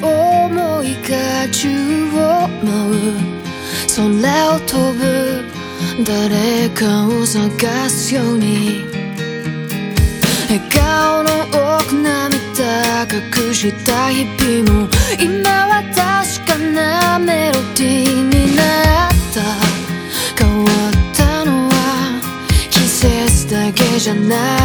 想いが宙を舞う。空を飛ぶ。誰かを探すように。笑顔の奥涙隠した日々も。今は確かなメロディーになった。変わったのは。季節だけじゃない。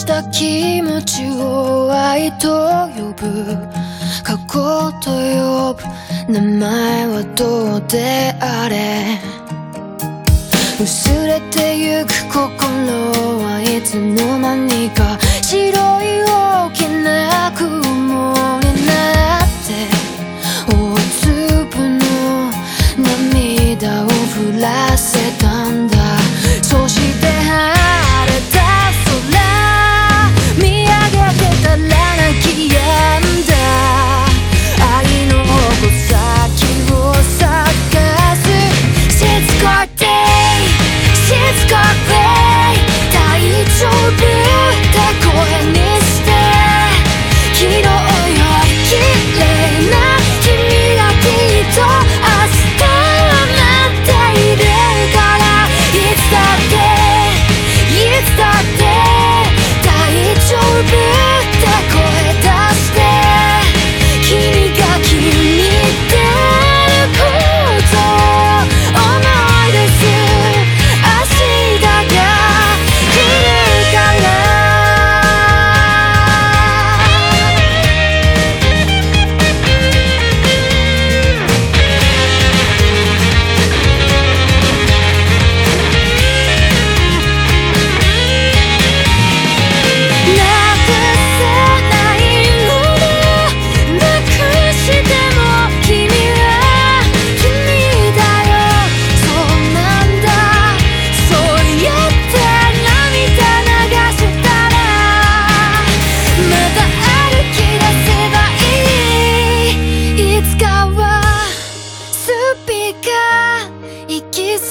した気持ちを愛と呼ぶ。過去と呼ぶ名前はどうであれ。薄れてゆく心はいつの間にか白い大きな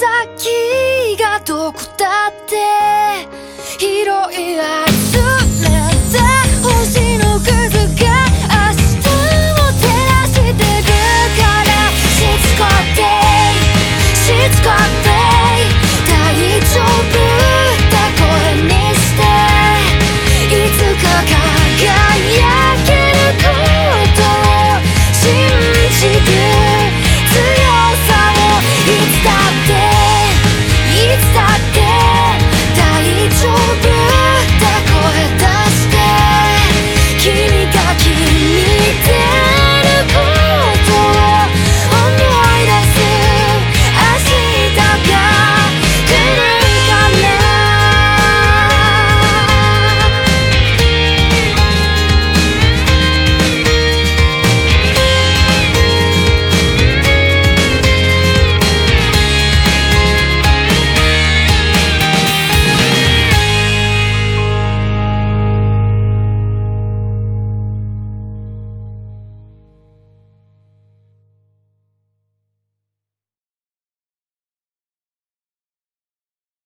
先がどこだって広い愛